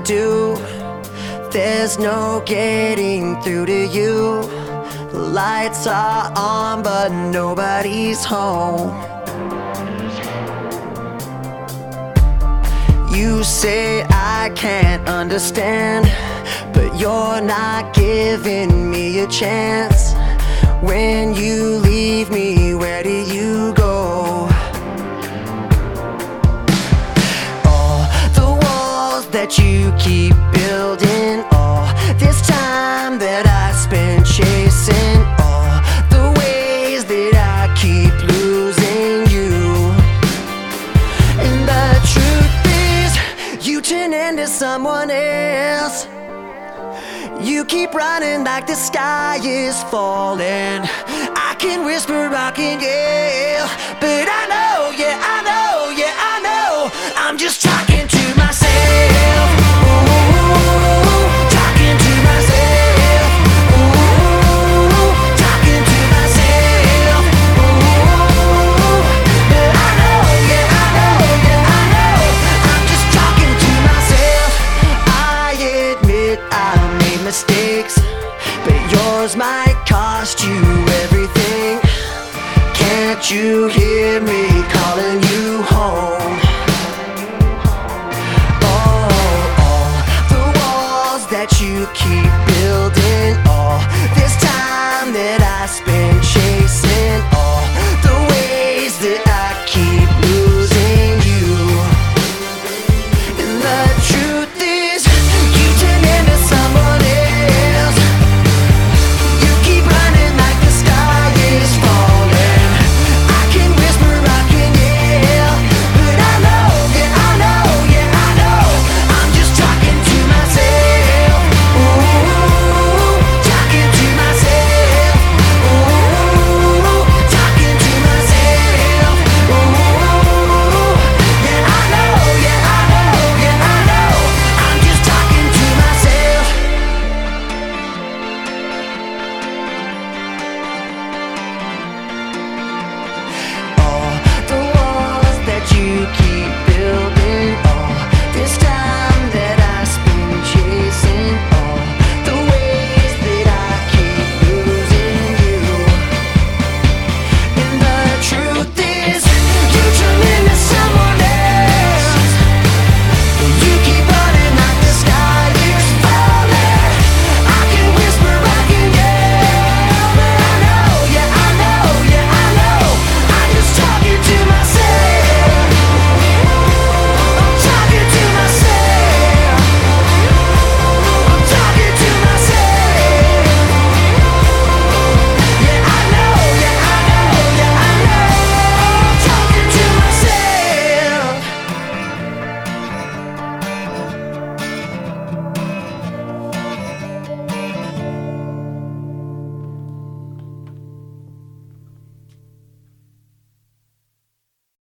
Do there's no getting through to you. The lights are on, but nobody's home. You say I can't understand, but you're not giving me a chance. When you you keep building, all this time that I spent chasing, all the ways that I keep losing you. And the truth is, you turn into someone else. You keep running like the sky is falling. I can whisper, I can yell, you hear me calling you